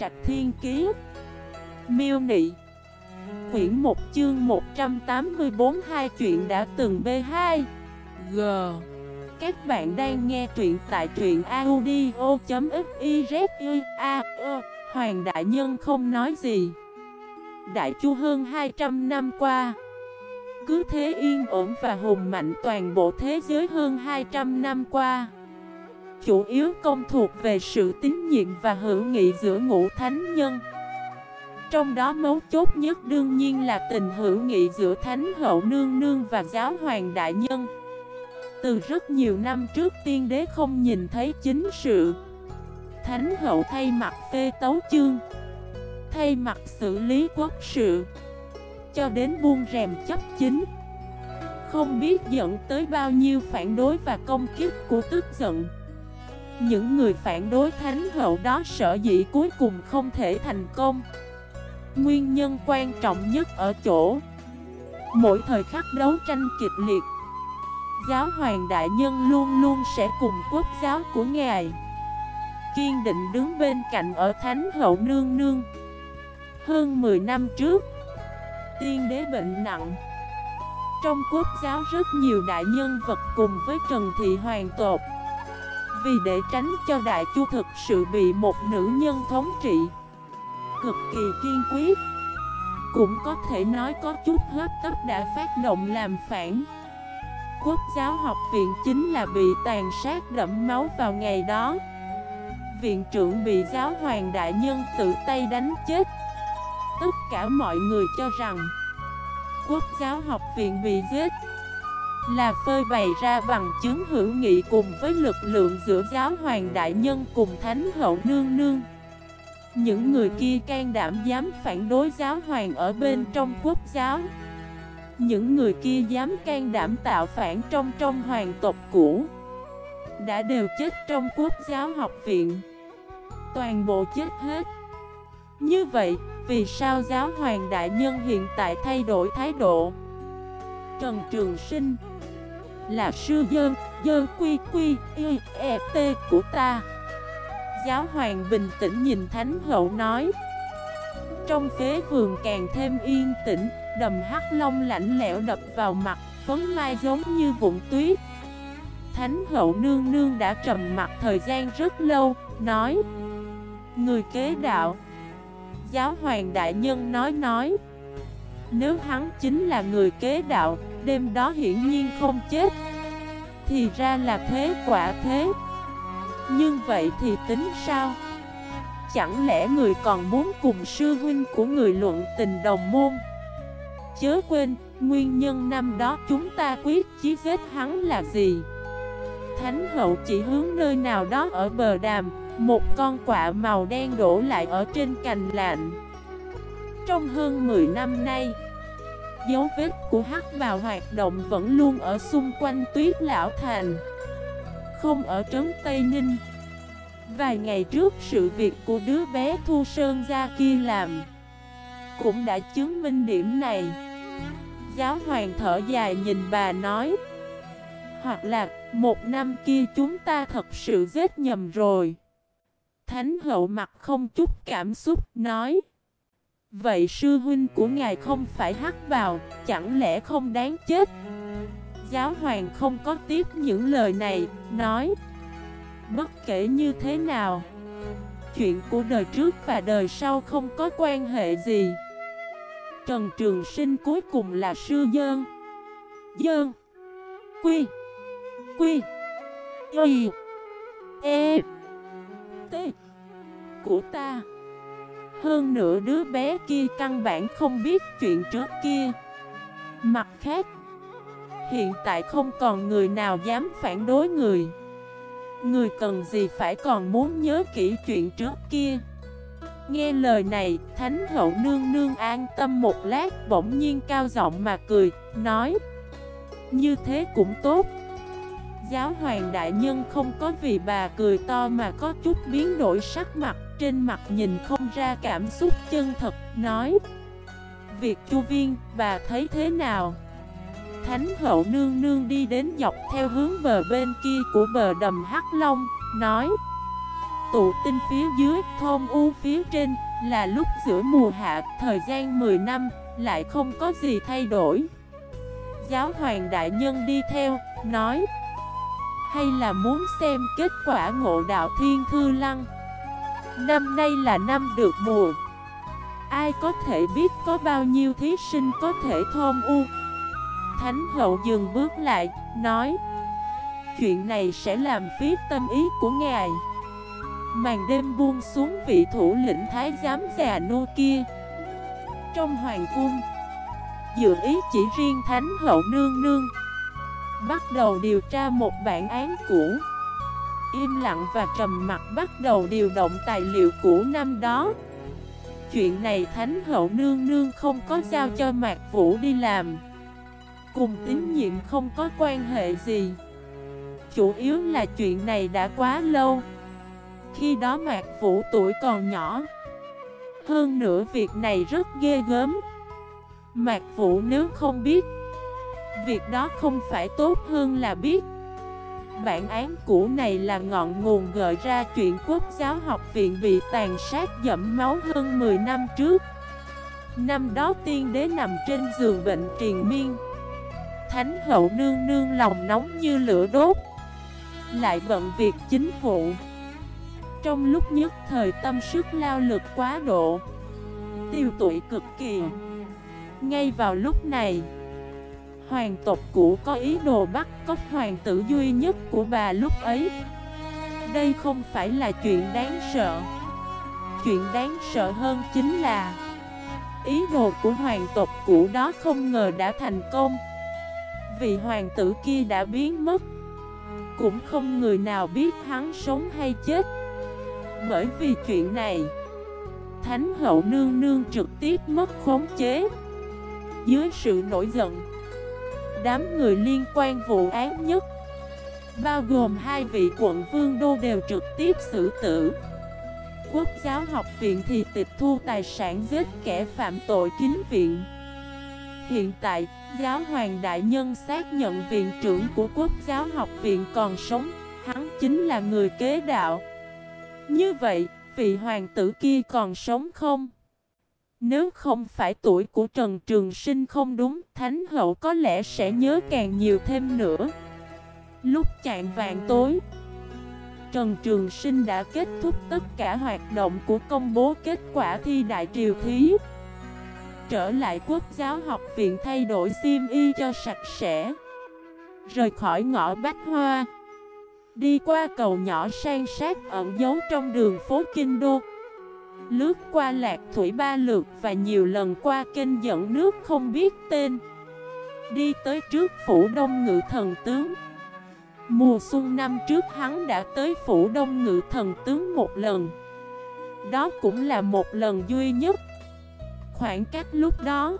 Trạch Thiên Kiế Miêu Nị. Quyển 1 chương 184 hai chuyện đã từng B2 G. Các bạn đang nghe truyện tại truyện audio.xyz A. Hoàng Đại Nhân không nói gì. Đại Chu hơn 200 năm qua, Cứ thế yên ổn và hùng mạnh toàn bộ thế giới hơn 200 năm qua. Chủ yếu công thuộc về sự tín nhiệm và hữu nghị giữa ngũ thánh nhân. Trong đó mấu chốt nhất đương nhiên là tình hữu nghị giữa thánh hậu nương nương và giáo hoàng đại nhân. Từ rất nhiều năm trước tiên đế không nhìn thấy chính sự. Thánh hậu thay mặt phê tấu chương, Thay mặt xử lý quốc sự, Cho đến buông rèm chấp chính. Không biết dẫn tới bao nhiêu phản đối và công kiếp của tức giận những người phản đối thánh hậu đó sở dĩ cuối cùng không thể thành công. Nguyên nhân quan trọng nhất ở chỗ, Mỗi thời khắc đấu tranh kịch liệt, Giáo hoàng đại nhân luôn luôn sẽ cùng quốc giáo của ngài. Kiên định đứng bên cạnh ở thánh hậu nương nương. Hơn 10 năm trước, Tiên đế bệnh nặng. Trong quốc giáo rất nhiều đại nhân vật cùng với Trần Thị Hoàng tột vì để tránh cho Đại Chu thực sự bị một nữ nhân thống trị. Cực kỳ kiên quyết. Cũng có thể nói có chút hết tấp đã phát động làm phản. Quốc giáo học viện chính là bị tàn sát đẫm máu vào ngày đó. Viện trưởng bị giáo hoàng đại nhân tự tay đánh chết. Tất cả mọi người cho rằng, Quốc giáo học viện bị giết là phơi bày ra bằng chứng hữu nghị cùng với lực lượng giữa giáo hoàng đại nhân cùng thánh hậu nương nương. Những người kia can đảm dám phản đối giáo hoàng ở bên trong quốc giáo. Những người kia dám can đảm tạo phản trong trong hoàng tộc cũ. Đã đều chết trong quốc giáo học viện. Toàn bộ chết hết. Như vậy, vì sao giáo hoàng đại nhân hiện tại thay đổi thái độ? Trần Trường Sinh là sư dơ dơ quy quy, y, e, t của ta. Giáo hoàng bình tĩnh nhìn Thánh hậu nói. Trong phế vườn càng thêm yên tĩnh Đầm hắc long lạnh lẽo đập vào mặt Phấn mai giống như vụn tuyết. Thánh hậu nương nương đã trầm mặt thời gian rất lâu Nói. Người kế đạo. Giáo hoàng đại nhân nói nói. Nếu hắn chính là người kế đạo đêm đó hiển nhiên không chết Thì ra là thế quả thế Nhưng vậy thì tính sao? Chẳng lẽ người còn muốn cùng sư huynh của người luận tình đồng môn? Chớ quên, nguyên nhân năm đó chúng ta quyết chí giết hắn là gì? Thánh hậu chỉ hướng nơi nào đó ở bờ đàm Một con quạ màu đen đổ lại ở trên cành lạnh Trong hơn 10 năm nay Dấu vết của hắc vào hoạt động vẫn luôn ở xung quanh tuyết lão thành. Không ở trấn Tây Ninh. Vài ngày trước, sự việc của đứa bé Thu Sơn ra kia làm Cũng đã chứng minh điểm này. Giáo hoàng thở dài nhìn bà nói, Hoặc là một năm kia chúng ta thật sự giết nhầm rồi. Thánh hậu mặt không chút cảm xúc nói Vậy sư huynh của ngài không phải hắc vào, chẳng lẽ không đáng chết? Giáo hoàng không có tiếp những lời này, nói Bất kể như thế nào Chuyện của đời trước và đời sau không có quan hệ gì. Trần Trường Sinh cuối cùng là sư dơn. Dơn. Quy. Quy. Y. E. T. Của ta hơn nữa đứa bé kia căn bản không biết chuyện trước kia. Mặt khác Hiện tại không còn người nào dám phản đối người. Người cần gì phải còn muốn nhớ kỹ chuyện trước kia. Nghe lời này, Thánh hậu nương nương an tâm một lát bỗng nhiên cao giọng mà cười, nói Như thế cũng tốt. Giáo hoàng đại nhân không có vì bà cười to mà có chút biến đổi sắc mặt. Trên mặt nhìn không ra cảm xúc chân thật Nói Việc chu viên bà thấy thế nào Thánh hậu nương nương đi đến dọc theo hướng bờ bên kia của bờ đầm Hắc Long Nói Tụ tinh phía dưới, thôn u phía trên, là lúc giữa mùa hạ, thời gian 10 năm, lại không có gì thay đổi. Giáo hoàng đại nhân đi theo, nói Hay là muốn xem kết quả ngộ đạo thiên thư lăng Năm nay là năm được mùa. Ai có thể biết có bao nhiêu thí sinh có thể thôn u? Thánh hậu dừng bước lại, nói Chuyện này sẽ làm phí tâm ý của ngài. Màn đêm buông xuống vị thủ lĩnh thái giám già nô kia. Trong hoàng cung dự ý chỉ riêng thánh hậu nương nương Bắt đầu điều tra một bản án cũ. Im lặng và trầm mặt bắt đầu điều động tài liệu cũ năm đó. Chuyện này Thánh hậu nương nương không có giao cho Mạc Vũ đi làm. Cùng tín nhiệm không có quan hệ gì. Chủ yếu là chuyện này đã quá lâu. Khi đó Mạc Vũ tuổi còn nhỏ. Hơn nữa việc này rất ghê gớm. Mạc Vũ nếu không biết, Việc đó không phải tốt hơn là biết. Bản án cũ này là ngọn nguồn gợi ra chuyện quốc giáo học viện bị tàn sát dẫm máu hơn 10 năm trước. Năm đó tiên đế nằm trên giường bệnh triền miên. Thánh hậu nương nương lòng nóng như lửa đốt. Lại bận việc chính vụ. Trong lúc nhất thời tâm sức lao lực quá độ, Tiêu tụy cực kỳ. Ngay vào lúc này Hoàng tộc cũ có ý đồ bắt cóc hoàng tử duy nhất của bà lúc ấy. Đây không phải là chuyện đáng sợ. Chuyện đáng sợ hơn chính là Ý đồ của hoàng tộc cũ đó không ngờ đã thành công. Vì hoàng tử kia đã biến mất, Cũng không người nào biết hắn sống hay chết. Bởi vì chuyện này, Thánh hậu nương nương trực tiếp mất khống chế. Dưới sự nổi giận Đám người liên quan vụ án nhất. Bao gồm hai vị quận vương đô đều trực tiếp xử tử. Quốc giáo học viện thì tịch thu tài sản giết kẻ phạm tội kính viện. Hiện tại, giáo hoàng đại nhân xác nhận viện trưởng của quốc giáo học viện còn sống Hắn chính là người kế đạo. Như vậy, vị hoàng tử kia còn sống không? Nếu không phải tuổi của Trần Trường Sinh không đúng, Thánh Hậu có lẽ sẽ nhớ càng nhiều thêm nữa. Lúc chạm vàng tối, Trần Trường Sinh đã kết thúc tất cả hoạt động của công bố kết quả thi đại triều thí. Trở lại quốc giáo học viện thay đổi xiêm y cho sạch sẽ. Rời khỏi ngõ Bách Hoa. Đi qua cầu nhỏ sang sát ẩn giấu trong đường phố Kinh Đô. Lướt qua lạc thủy ba lượt và nhiều lần qua kênh dẫn nước không biết tên. Đi tới trước phủ đông ngự thần tướng. Mùa xuân năm trước hắn đã tới phủ đông ngự thần tướng một lần. Đó cũng là một lần duy nhất. Khoảng cách lúc đó,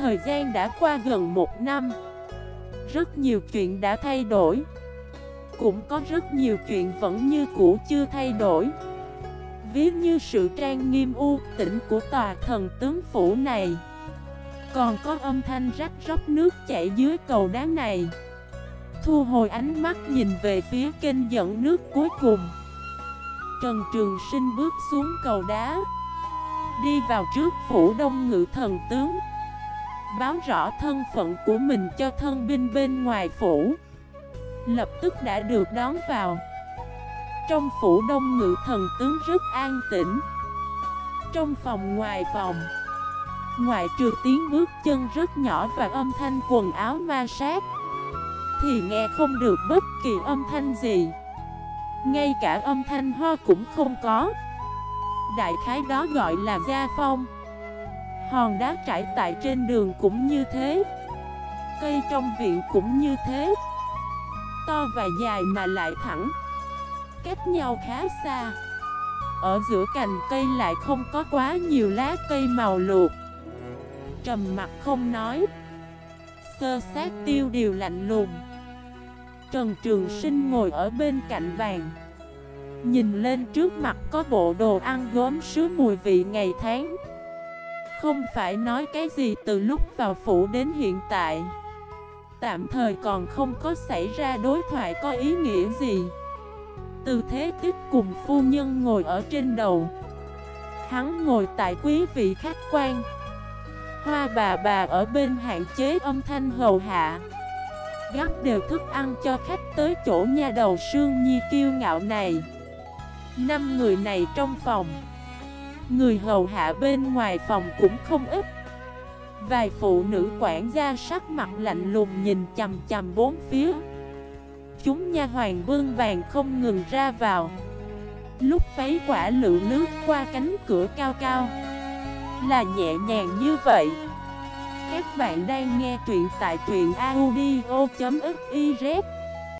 Thời gian đã qua gần một năm. Rất nhiều chuyện đã thay đổi. Cũng có rất nhiều chuyện vẫn như cũ chưa thay đổi ví như sự trang nghiêm u tĩnh của tòa thần tướng phủ này. Còn có âm thanh rách róc nước chảy dưới cầu đá này. Thu hồi ánh mắt nhìn về phía kênh dẫn nước cuối cùng. Trần Trường Sinh bước xuống cầu đá. Đi vào trước phủ đông ngự thần tướng. Báo rõ thân phận của mình cho thân binh bên ngoài phủ. Lập tức đã được đón vào trong phủ đông ngự thần tướng rất an tĩnh. Trong phòng ngoài phòng, Ngoại trừ tiếng bước chân rất nhỏ và âm thanh quần áo ma sát, Thì nghe không được bất kỳ âm thanh gì. Ngay cả âm thanh ho cũng không có. Đại khái đó gọi là gia phong. Hòn đá trải tại trên đường cũng như thế. Cây trong viện cũng như thế. To và dài mà lại thẳng cách nhau khá xa. Ở giữa cành cây lại không có quá nhiều lá cây màu luộc. Trầm mặt không nói. Sơ sát tiêu điều lạnh lùng. Trần Trường Sinh ngồi ở bên cạnh bàn. Nhìn lên trước mặt có bộ đồ ăn gốm sứ mùi vị ngày tháng. Không phải nói cái gì từ lúc vào phủ đến hiện tại. Tạm thời còn không có xảy ra đối thoại có ý nghĩa gì. Từ thế tích cùng phu nhân ngồi ở trên đầu. Hắn ngồi tại quý vị khách quan. Hoa bà bà ở bên hạn chế âm thanh hầu hạ. Gắp đều thức ăn cho khách tới chỗ nhà đầu sương nhi kiêu ngạo này. Năm người này trong phòng. Người hầu hạ bên ngoài phòng cũng không ít. Vài phụ nữ quản gia sắc mặt lạnh lùng nhìn chầm chầm bốn phía. Chúng nha hoàng vương vàng không ngừng ra vào. Lúc váy quả lựu lướt qua cánh cửa cao cao. Là nhẹ nhàng như vậy. Các bạn đang nghe truyện tại truyện audio.fif